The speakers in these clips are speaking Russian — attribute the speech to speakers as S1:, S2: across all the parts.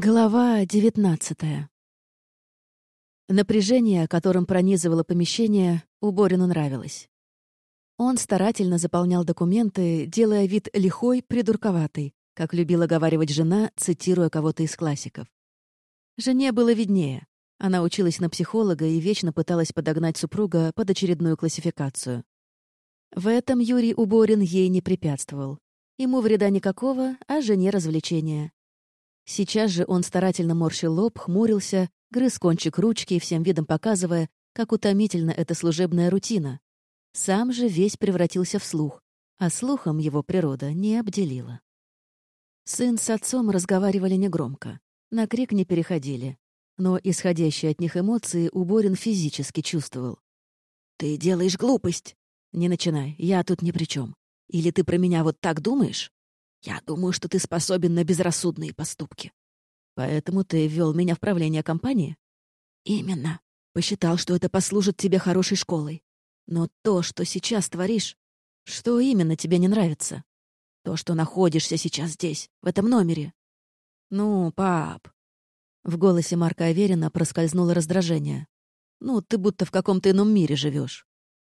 S1: Глава девятнадцатая. Напряжение, которым пронизывало помещение, Уборину нравилось. Он старательно заполнял документы, делая вид лихой, придурковатый, как любила говаривать жена, цитируя кого-то из классиков. Жене было виднее. Она училась на психолога и вечно пыталась подогнать супруга под очередную классификацию. В этом Юрий Уборин ей не препятствовал. Ему вреда никакого, а жене развлечения. Сейчас же он старательно морщил лоб, хмурился, грыз кончик ручки, всем видом показывая, как утомительна эта служебная рутина. Сам же весь превратился в слух, а слухом его природа не обделила. Сын с отцом разговаривали негромко, на крик не переходили, но исходящие от них эмоции Уборин физически чувствовал. «Ты делаешь глупость!» «Не начинай, я тут ни при чем. Или ты про меня вот так думаешь?» Я думаю, что ты способен на безрассудные поступки. Поэтому ты ввел меня в правление компании? Именно. Посчитал, что это послужит тебе хорошей школой. Но то, что сейчас творишь, что именно тебе не нравится? То, что находишься сейчас здесь, в этом номере. Ну, пап. В голосе Марка Аверина проскользнуло раздражение. Ну, ты будто в каком-то ином мире живешь.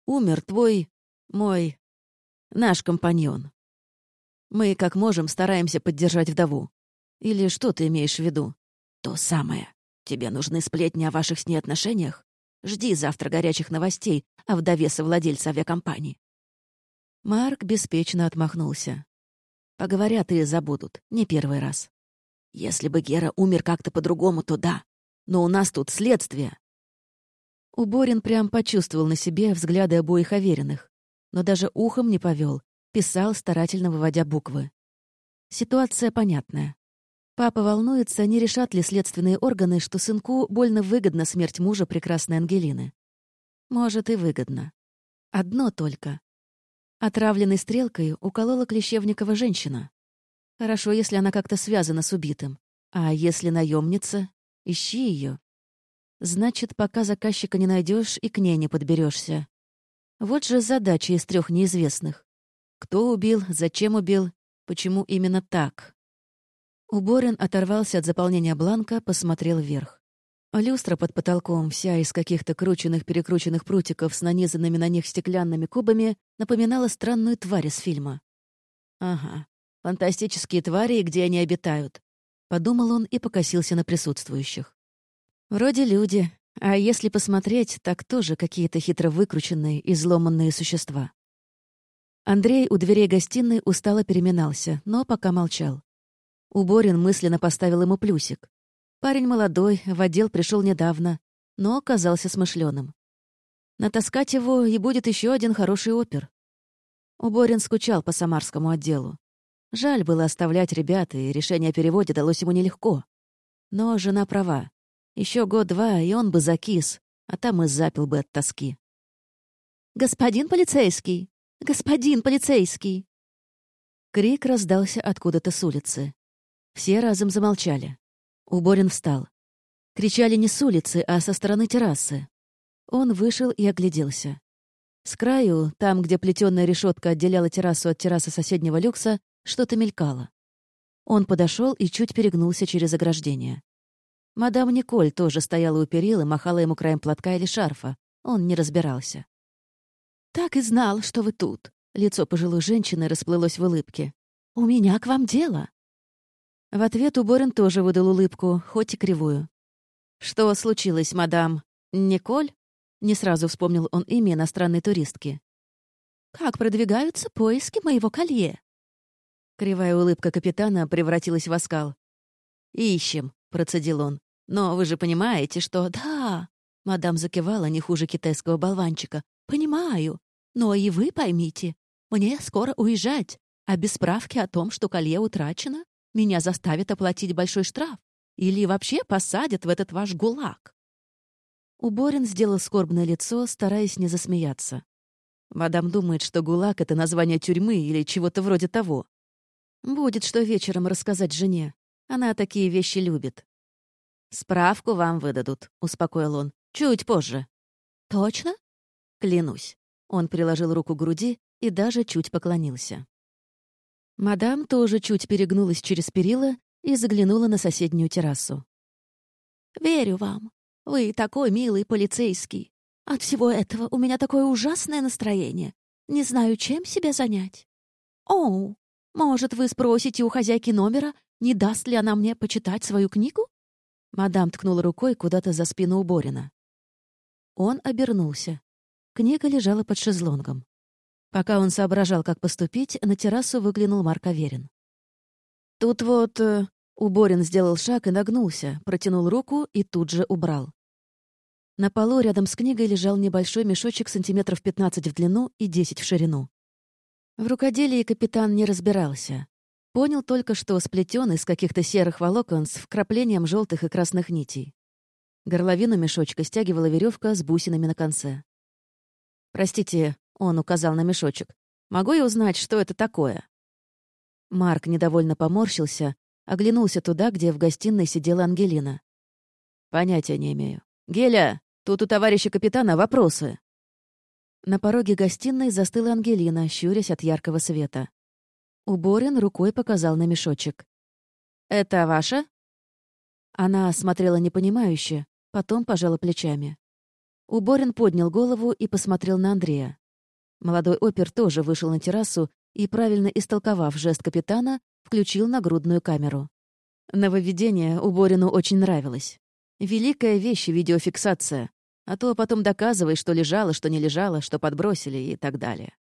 S1: Умер твой... мой... наш компаньон. Мы, как можем, стараемся поддержать вдову. Или что ты имеешь в виду? То самое. Тебе нужны сплетни о ваших с ней отношениях? Жди завтра горячих новостей о вдове совладельца авиакомпании. Марк беспечно отмахнулся. Поговорят и забудут, не первый раз. Если бы Гера умер как-то по-другому, то да. Но у нас тут следствие. Уборин прям почувствовал на себе взгляды обоих оверенных, но даже ухом не повел, Писал, старательно выводя буквы. Ситуация понятная. Папа волнуется, не решат ли следственные органы, что сынку больно выгодна смерть мужа прекрасной Ангелины. Может, и выгодно. Одно только. Отравленной стрелкой уколола Клещевникова женщина. Хорошо, если она как-то связана с убитым. А если наемница, ищи ее. Значит, пока заказчика не найдешь и к ней не подберешься. Вот же задача из трех неизвестных. Кто убил, зачем убил, почему именно так? Уборин оторвался от заполнения бланка, посмотрел вверх. Люстра под потолком, вся из каких-то крученных-перекрученных прутиков с нанизанными на них стеклянными кубами, напоминала странную тварь из фильма. «Ага, фантастические твари где они обитают», — подумал он и покосился на присутствующих. «Вроде люди, а если посмотреть, так тоже какие-то хитро выкрученные, изломанные существа». Андрей у дверей гостиной устало переминался, но пока молчал. Уборин мысленно поставил ему плюсик. Парень молодой, в отдел пришел недавно, но оказался смышленым. Натаскать его, и будет еще один хороший опер. Уборин скучал по самарскому отделу. Жаль было оставлять ребят, и решение о переводе далось ему нелегко. Но жена права. Еще год-два, и он бы закис, а там и запил бы от тоски. «Господин полицейский!» «Господин полицейский!» Крик раздался откуда-то с улицы. Все разом замолчали. Уборин встал. Кричали не с улицы, а со стороны террасы. Он вышел и огляделся. С краю, там, где плетёная решетка отделяла террасу от террасы соседнего люкса, что-то мелькало. Он подошел и чуть перегнулся через ограждение. Мадам Николь тоже стояла у перил и махала ему краем платка или шарфа. Он не разбирался. «Так и знал, что вы тут». Лицо пожилой женщины расплылось в улыбке. «У меня к вам дело». В ответ Уборин тоже выдал улыбку, хоть и кривую. «Что случилось, мадам? Николь?» Не сразу вспомнил он имя иностранной туристки. «Как продвигаются поиски моего колье?» Кривая улыбка капитана превратилась в оскал. «Ищем», — процедил он. «Но вы же понимаете, что...» «Да», — мадам закивала не хуже китайского болванчика. «Понимаю. Но и вы поймите, мне скоро уезжать, а без справки о том, что колье утрачено, меня заставят оплатить большой штраф или вообще посадят в этот ваш гулаг». Уборин сделал скорбное лицо, стараясь не засмеяться. Мадам думает, что ГУЛАГ — это название тюрьмы или чего-то вроде того. Будет что вечером рассказать жене. Она такие вещи любит. «Справку вам выдадут», — успокоил он. «Чуть позже». «Точно?» «Клянусь». Он приложил руку к груди и даже чуть поклонился. Мадам тоже чуть перегнулась через перила и заглянула на соседнюю террасу.
S2: «Верю вам. Вы такой милый полицейский. От всего этого у меня такое ужасное настроение. Не знаю, чем себя занять. Оу, может, вы спросите у хозяйки номера, не даст ли она мне почитать свою книгу?»
S1: Мадам ткнула рукой куда-то за спину Борина. Он обернулся. Книга лежала под шезлонгом. Пока он соображал, как поступить, на террасу выглянул Марк Аверин. «Тут вот...» э, Уборин сделал шаг и нагнулся, протянул руку и тут же убрал. На полу рядом с книгой лежал небольшой мешочек сантиметров 15 в длину и 10 в ширину. В рукоделии капитан не разбирался. Понял только, что сплетен из каких-то серых волокон с вкраплением желтых и красных нитей. Горловину мешочка стягивала веревка с бусинами на конце. «Простите», — он указал на мешочек, — «могу я узнать, что это такое?» Марк недовольно поморщился, оглянулся туда, где в гостиной сидела Ангелина. «Понятия не имею. Геля, тут у товарища капитана вопросы». На пороге гостиной застыла Ангелина, щурясь от яркого света. Уборин рукой показал на мешочек. «Это ваша?» Она смотрела непонимающе, потом пожала плечами. Уборин поднял голову и посмотрел на Андрея. Молодой опер тоже вышел на террасу и, правильно истолковав жест капитана, включил нагрудную камеру. Нововведение Уборину очень нравилось. Великая вещь — видеофиксация. А то потом доказывай, что лежало, что не лежало, что подбросили и так далее.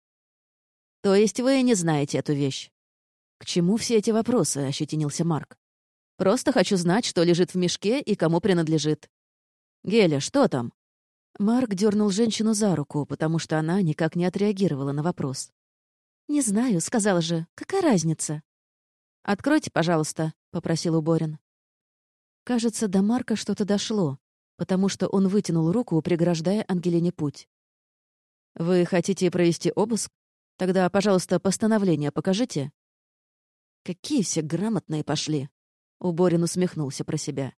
S1: То есть вы не знаете эту вещь? К чему все эти вопросы, — ощетинился Марк. Просто хочу знать, что лежит в мешке и кому принадлежит. Геля, что там? Марк дернул женщину за руку, потому что она никак не отреагировала на вопрос.
S2: «Не знаю», — сказала же. «Какая разница?»
S1: «Откройте, пожалуйста», — попросил Уборин. Кажется, до Марка что-то дошло, потому что он вытянул руку, преграждая Ангелине путь. «Вы хотите провести обыск? Тогда, пожалуйста, постановление покажите». «Какие все грамотные пошли!» Уборин усмехнулся про себя.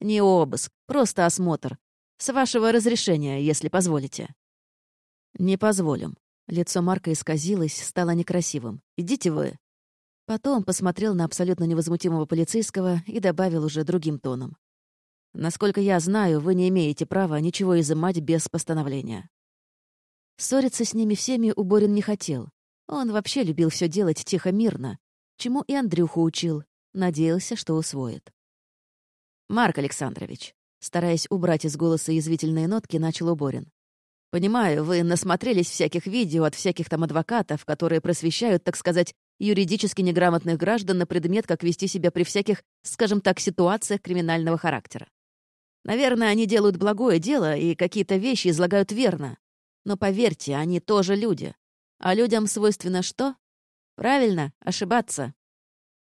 S1: «Не обыск, просто осмотр. С вашего разрешения, если позволите». «Не позволим. Лицо Марка исказилось, стало некрасивым. «Идите вы». Потом посмотрел на абсолютно невозмутимого полицейского и добавил уже другим тоном. «Насколько я знаю, вы не имеете права ничего изымать без постановления». Ссориться с ними всеми Уборин не хотел. Он вообще любил все делать тихо-мирно, чему и Андрюху учил, надеялся, что усвоит. «Марк Александрович», стараясь убрать из голоса язвительные нотки, начал Уборин. Понимаю, вы насмотрелись всяких видео от всяких там адвокатов, которые просвещают, так сказать, юридически неграмотных граждан на предмет, как вести себя при всяких, скажем так, ситуациях криминального характера. Наверное, они делают благое дело и какие-то вещи излагают верно. Но поверьте, они тоже люди. А людям свойственно что? Правильно, ошибаться.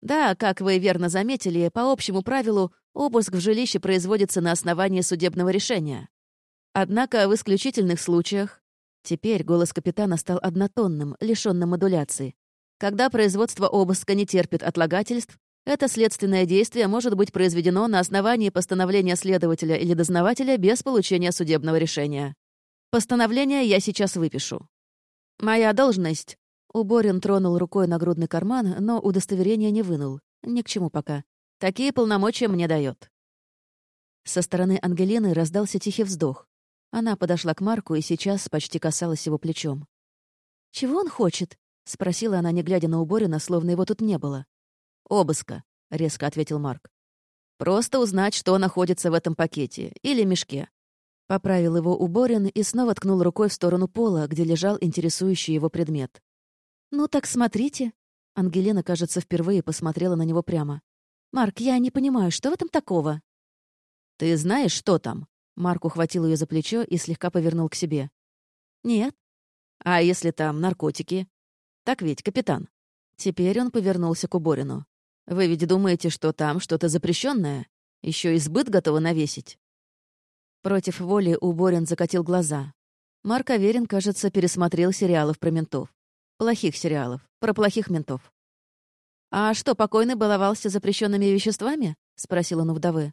S1: Да, как вы верно заметили, по общему правилу, обыск в жилище производится на основании судебного решения. Однако в исключительных случаях... Теперь голос капитана стал однотонным, лишённым модуляции. Когда производство обыска не терпит отлагательств, это следственное действие может быть произведено на основании постановления следователя или дознавателя без получения судебного решения. Постановление я сейчас выпишу. Моя должность... Уборин тронул рукой нагрудный карман, но удостоверение не вынул. Ни к чему пока. Такие полномочия мне дает. Со стороны Ангелины раздался тихий вздох. Она подошла к Марку и сейчас почти касалась его плечом.
S2: «Чего он хочет?» — спросила она, не глядя на Уборина, словно его тут не было.
S1: «Обыска», — резко ответил Марк. «Просто узнать, что находится в этом пакете или мешке». Поправил его Уборин и снова ткнул рукой в сторону пола, где лежал интересующий его предмет.
S2: «Ну так смотрите». Ангелина, кажется, впервые посмотрела на него прямо. «Марк, я не понимаю, что в этом такого?»
S1: «Ты знаешь, что там?» Марк ухватил ее за плечо и слегка повернул к себе.
S2: «Нет».
S1: «А если там наркотики?» «Так ведь, капитан». Теперь он повернулся к Уборину. «Вы ведь думаете, что там что-то запрещенное? Еще и сбыт готовы навесить?» Против воли Уборин закатил глаза. Марк Аверин, кажется, пересмотрел сериалов про ментов. Плохих сериалов, про плохих ментов. «А что, покойный баловался запрещенными веществами?» — спросил он у вдовы.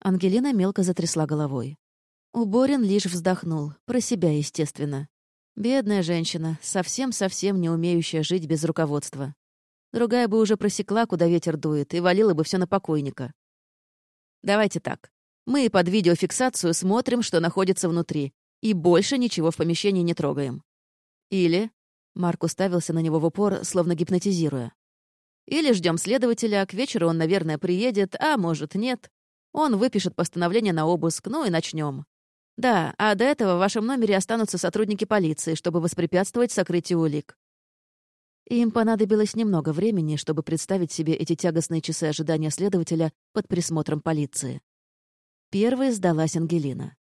S1: Ангелина мелко затрясла головой. Уборин лишь вздохнул, про себя, естественно. Бедная женщина, совсем-совсем не умеющая жить без руководства. Другая бы уже просекла, куда ветер дует, и валила бы все на покойника. Давайте так. Мы под видеофиксацию смотрим, что находится внутри, и больше ничего в помещении не трогаем. Или... Марк уставился на него в упор, словно гипнотизируя. Или ждем следователя, к вечеру он, наверное, приедет, а может, нет. Он выпишет постановление на обыск, ну и начнем. Да, а до этого в вашем номере останутся сотрудники полиции, чтобы воспрепятствовать сокрытию улик. Им понадобилось немного времени, чтобы представить себе эти тягостные часы ожидания следователя под присмотром полиции. Первой сдалась Ангелина.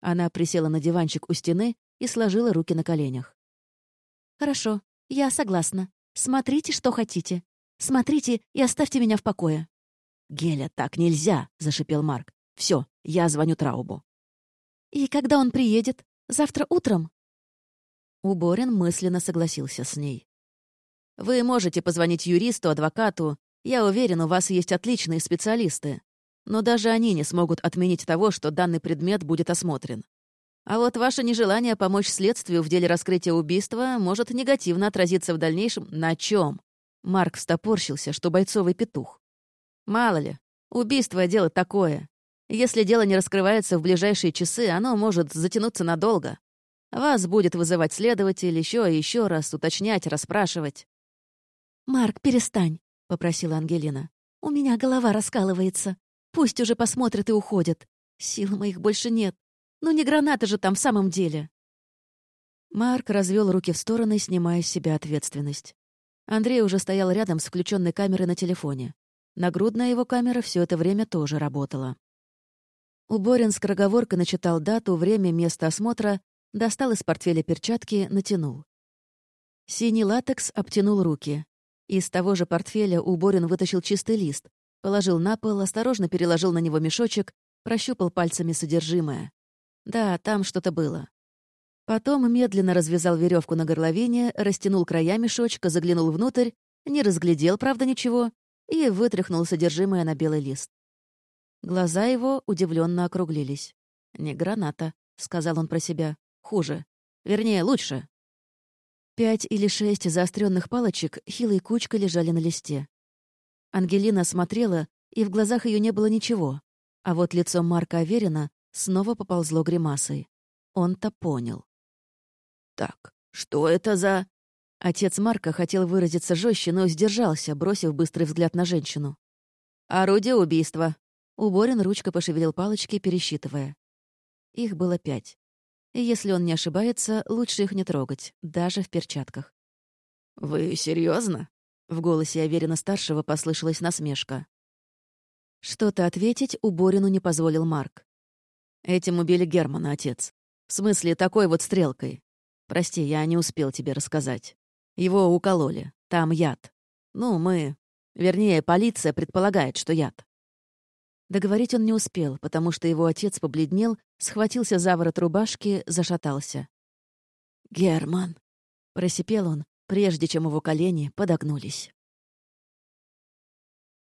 S1: Она присела на диванчик у стены и сложила руки на коленях.
S2: «Хорошо, я согласна. Смотрите, что хотите. Смотрите и оставьте меня в покое».
S1: «Геля, так нельзя!» — зашипел Марк. Все, я звоню Траубу».
S2: «И когда он приедет? Завтра утром?»
S1: Уборин мысленно согласился с ней. «Вы можете позвонить юристу, адвокату. Я уверен, у вас есть отличные специалисты. Но даже они не смогут отменить того, что данный предмет будет осмотрен. А вот ваше нежелание помочь следствию в деле раскрытия убийства может негативно отразиться в дальнейшем на чем? Марк стопорщился, что бойцовый петух. Мало ли, убийство — дело такое. Если дело не раскрывается в ближайшие часы, оно может затянуться надолго. Вас будет вызывать следователь еще и еще раз, уточнять, расспрашивать.
S2: «Марк, перестань», — попросила Ангелина. «У меня голова раскалывается. Пусть уже посмотрят и уходят. Сил моих больше нет. Ну не граната же там в самом деле».
S1: Марк развел руки в стороны, снимая с себя ответственность. Андрей уже стоял рядом с включенной камерой на телефоне. Нагрудная его камера все это время тоже работала. Уборин скороговоркой начитал дату, время, место осмотра, достал из портфеля перчатки, натянул. Синий латекс обтянул руки. Из того же портфеля Уборин вытащил чистый лист, положил на пол, осторожно переложил на него мешочек, прощупал пальцами содержимое. Да, там что-то было. Потом медленно развязал веревку на горловине, растянул края мешочка, заглянул внутрь, не разглядел, правда, ничего, и вытряхнул содержимое на белый лист. Глаза его удивленно округлились. «Не граната», — сказал он про себя. «Хуже. Вернее, лучше». Пять или шесть заостренных палочек хилой кучкой лежали на листе. Ангелина смотрела, и в глазах ее не было ничего. А вот лицо Марка Аверина снова поползло гримасой. Он-то понял. «Так, что это за...» Отец Марка хотел выразиться жестче, но сдержался, бросив быстрый взгляд на женщину. «Орудие убийства». Уборин ручка пошевелил палочки, пересчитывая. Их было пять. И если он не ошибается, лучше их не трогать, даже в перчатках. «Вы серьезно? В голосе Аверина-старшего послышалась насмешка. Что-то ответить Уборину не позволил Марк. «Этим убили Германа, отец. В смысле, такой вот стрелкой. Прости, я не успел тебе рассказать. Его укололи. Там яд. Ну, мы... Вернее, полиция предполагает, что яд. Договорить он не успел, потому что его отец побледнел, схватился за ворот рубашки, зашатался. «Герман!» — просипел он, прежде чем его колени подогнулись.